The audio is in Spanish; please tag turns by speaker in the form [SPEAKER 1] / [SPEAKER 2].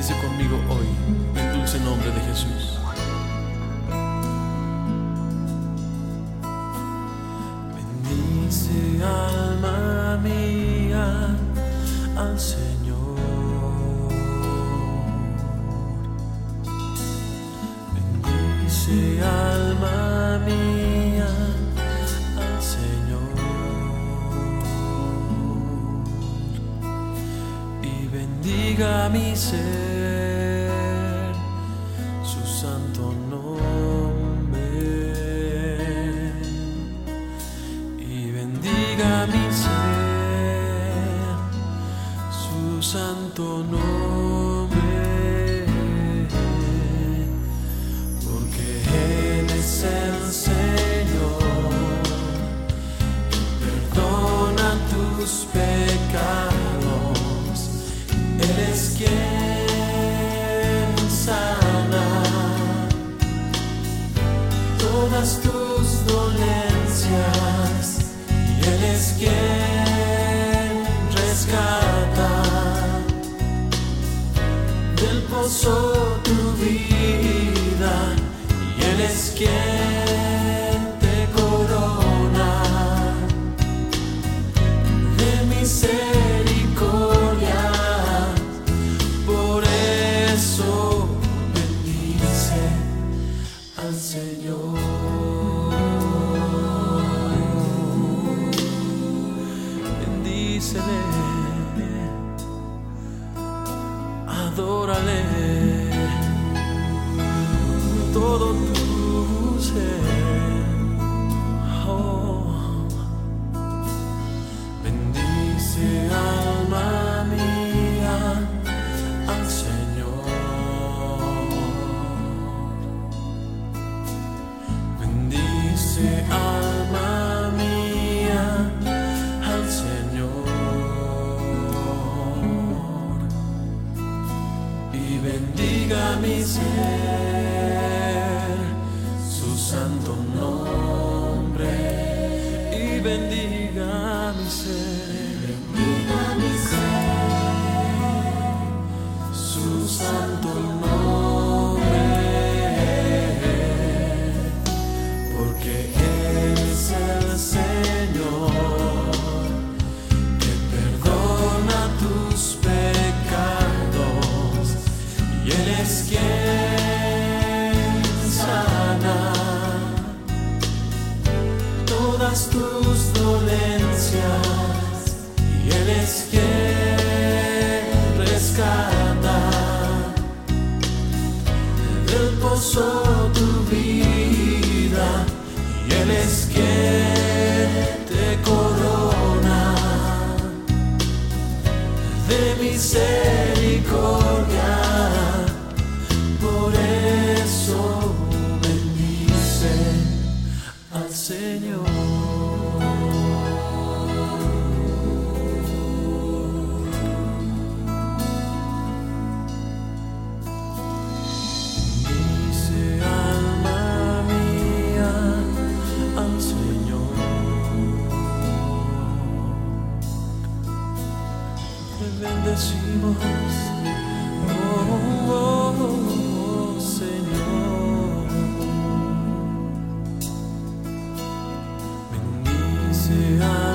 [SPEAKER 1] Dice conmigo hoy, el dulce nombre de Jesús. Bendice alma mía al Señor. Bendiga mi ser su santo nombre. Y bendiga mi ser tus dolencias y Él es quien rescata del pozo tu vida y Él es quien te corona de misericordia. Por eso bendice al Señor. Adórale todo tu ser. Oh. Bendice alma mía al Señor. Bendice alma Y bendiga mi ser su santo nombre. Y bendiga mi ser. su santo nombre, quien sana todas tus dolencias y Él es quien rescata del pozo tu vida y Él es quien te corona de misericordia. Señor. Dice alma mía al Señor. Te bendecimos, oh, oh, oh, Señor. Bendice